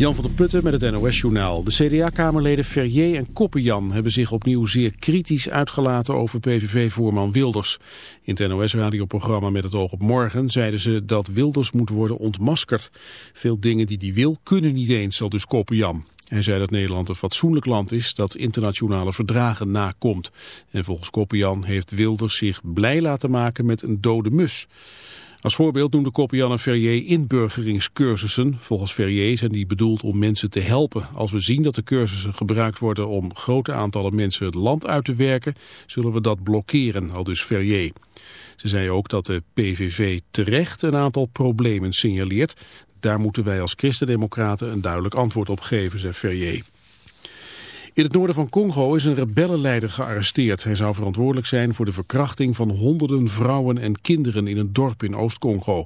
Jan van der Putten met het NOS-journaal. De CDA-kamerleden Ferrier en Koppenjan hebben zich opnieuw zeer kritisch uitgelaten over PVV-voorman Wilders. In het NOS-radioprogramma Met het oog op morgen zeiden ze dat Wilders moet worden ontmaskerd. Veel dingen die hij wil kunnen niet eens, zal dus Koppenjan. Hij zei dat Nederland een fatsoenlijk land is dat internationale verdragen nakomt. En volgens Koppenjan heeft Wilders zich blij laten maken met een dode mus. Als voorbeeld noemde Koppian en Ferrier inburgeringscursussen. Volgens Ferrier zijn die bedoeld om mensen te helpen. Als we zien dat de cursussen gebruikt worden om grote aantallen mensen het land uit te werken, zullen we dat blokkeren, al dus Ferrier. Ze zei ook dat de PVV terecht een aantal problemen signaleert. Daar moeten wij als christendemocraten een duidelijk antwoord op geven, zei Ferrier. In het noorden van Congo is een rebellenleider gearresteerd. Hij zou verantwoordelijk zijn voor de verkrachting van honderden vrouwen en kinderen in een dorp in Oost-Congo.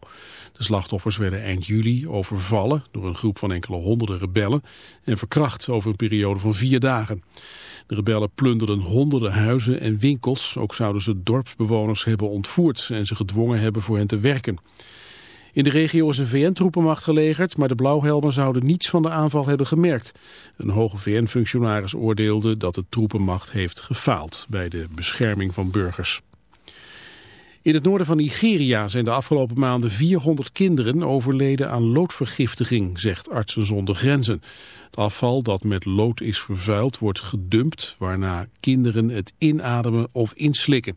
De slachtoffers werden eind juli overvallen door een groep van enkele honderden rebellen en verkracht over een periode van vier dagen. De rebellen plunderden honderden huizen en winkels. Ook zouden ze dorpsbewoners hebben ontvoerd en ze gedwongen hebben voor hen te werken. In de regio is een VN-troepenmacht gelegerd, maar de blauwhelmen zouden niets van de aanval hebben gemerkt. Een hoge VN-functionaris oordeelde dat de troepenmacht heeft gefaald bij de bescherming van burgers. In het noorden van Nigeria zijn de afgelopen maanden 400 kinderen overleden aan loodvergiftiging, zegt Artsen zonder Grenzen. Het afval dat met lood is vervuild wordt gedumpt, waarna kinderen het inademen of inslikken.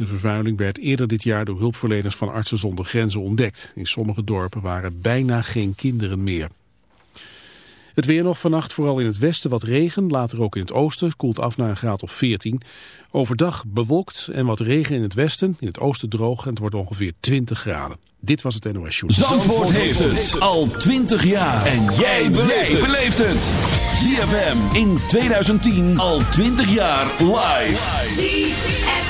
De vervuiling werd eerder dit jaar door hulpverleners van Artsen zonder Grenzen ontdekt. In sommige dorpen waren bijna geen kinderen meer. Het weer nog vannacht, vooral in het westen wat regen, later ook in het oosten. Koelt af naar een graad of 14. Overdag bewolkt en wat regen in het westen, in het oosten droog en het wordt ongeveer 20 graden. Dit was het NOS Show. Zandvoort heeft het al 20 jaar. En jij beleeft het. ZFM in 2010 al 20 jaar live. ZFM.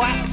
Tell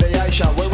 you're the Aisha.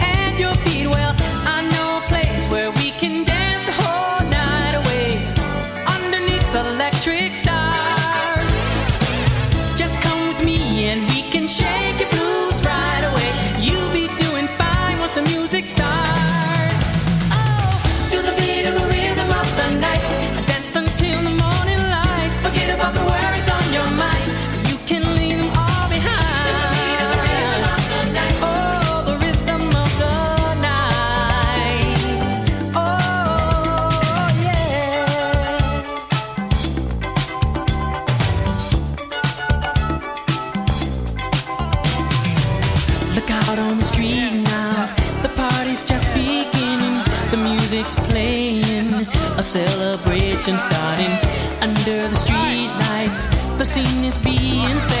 nothing is being said.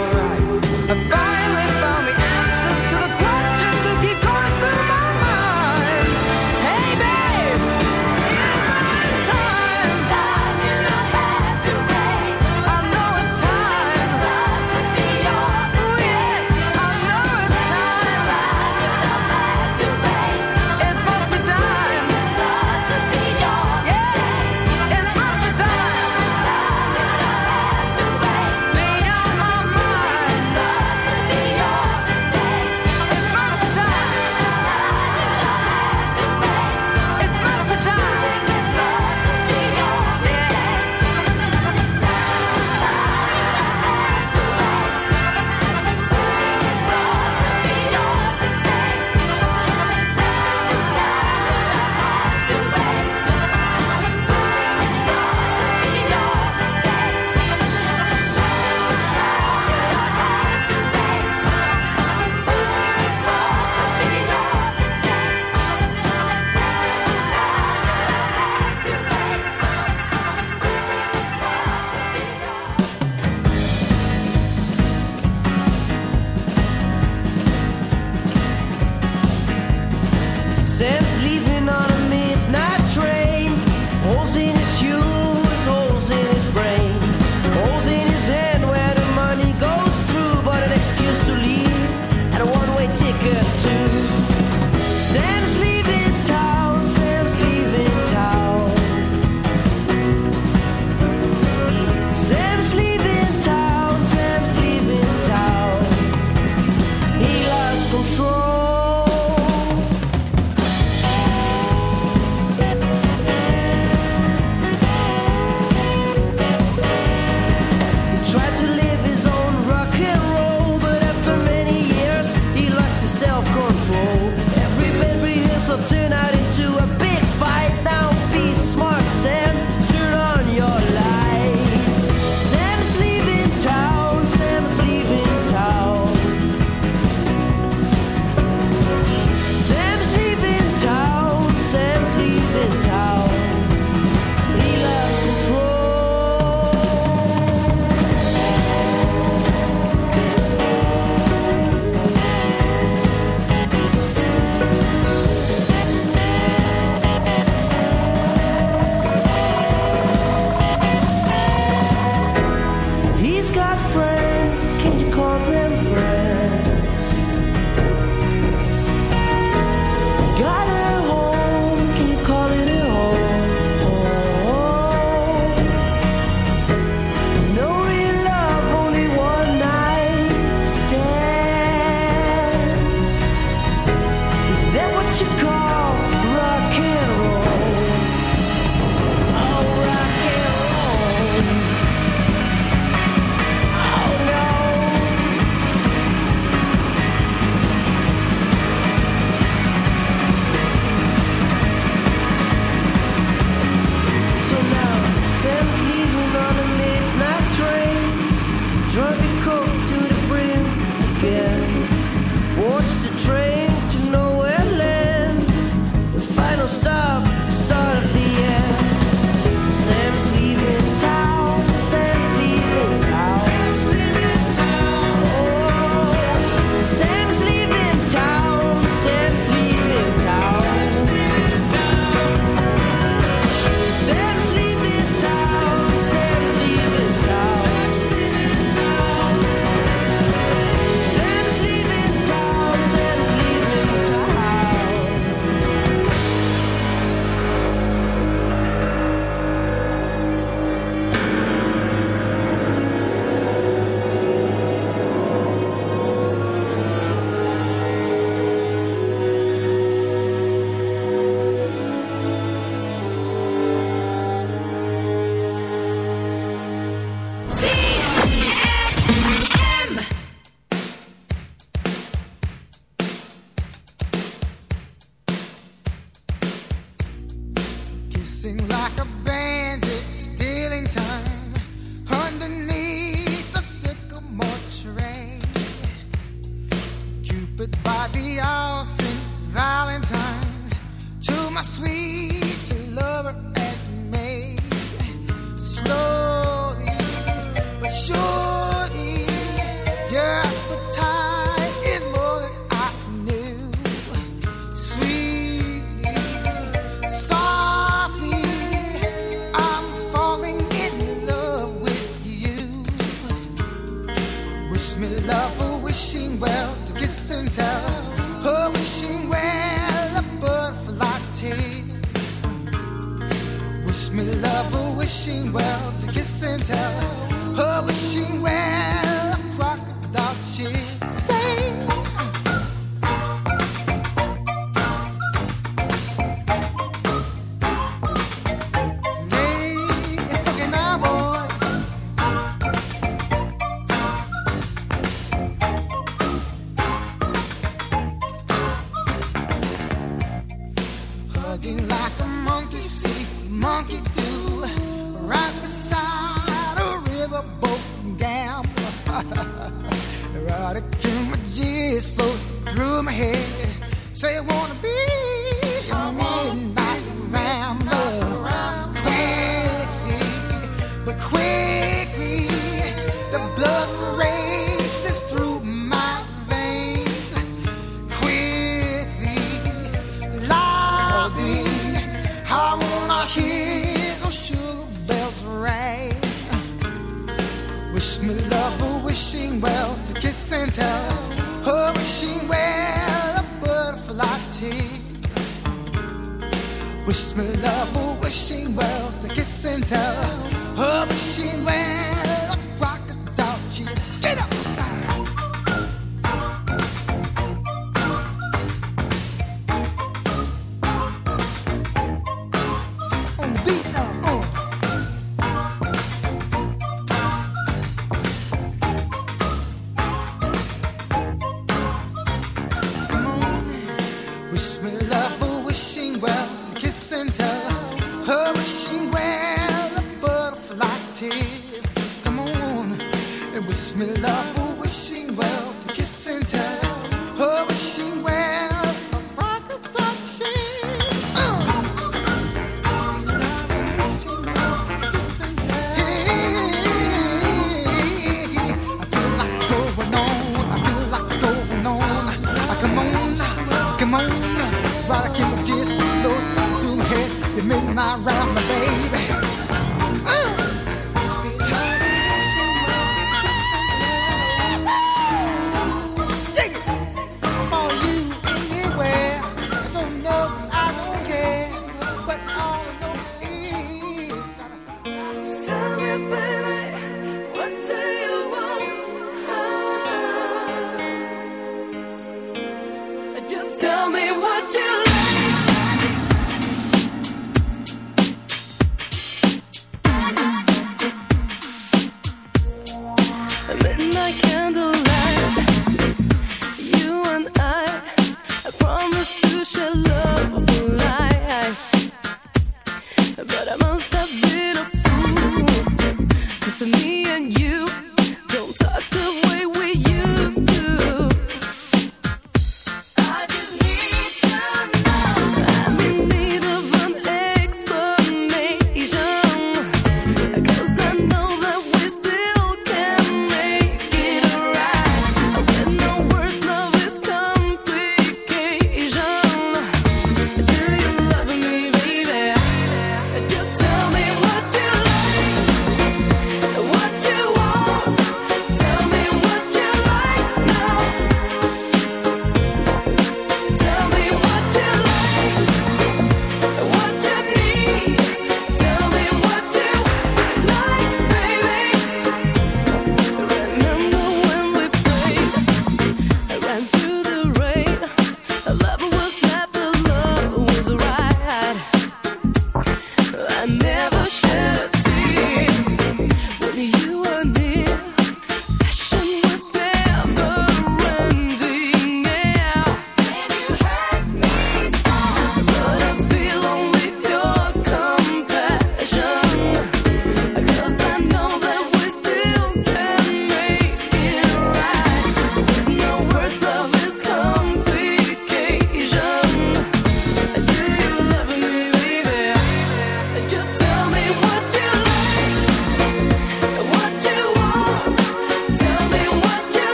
Sweetly.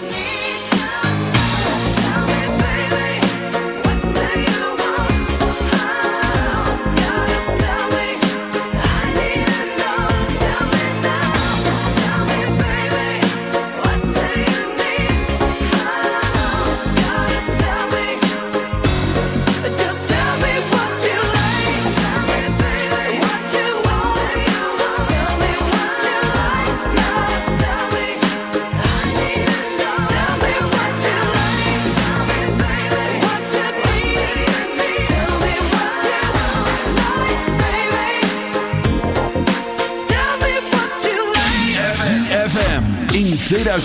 just need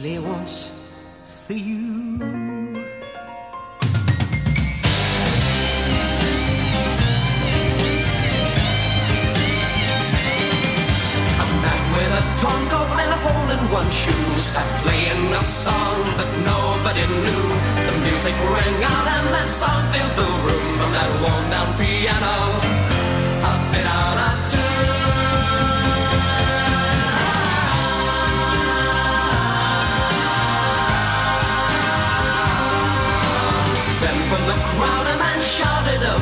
Play once for you. A man with a torn and a hole in one shoe sat playing a song that nobody knew. The music rang out and that song filled the room from that worn down piano.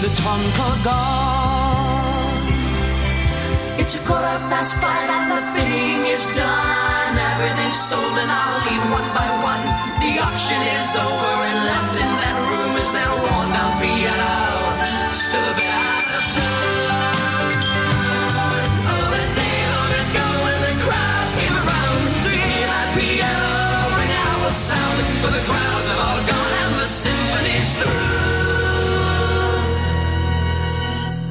The tongue called God? It's a quarter past five and the bidding is done. Everything's sold and I'll leave one by one. The auction is over and left in that room is that worn down piano. Still a bit out of tune. Oh, the days long ago when the crowds came around to hear that piano ring out with sound. But the crowds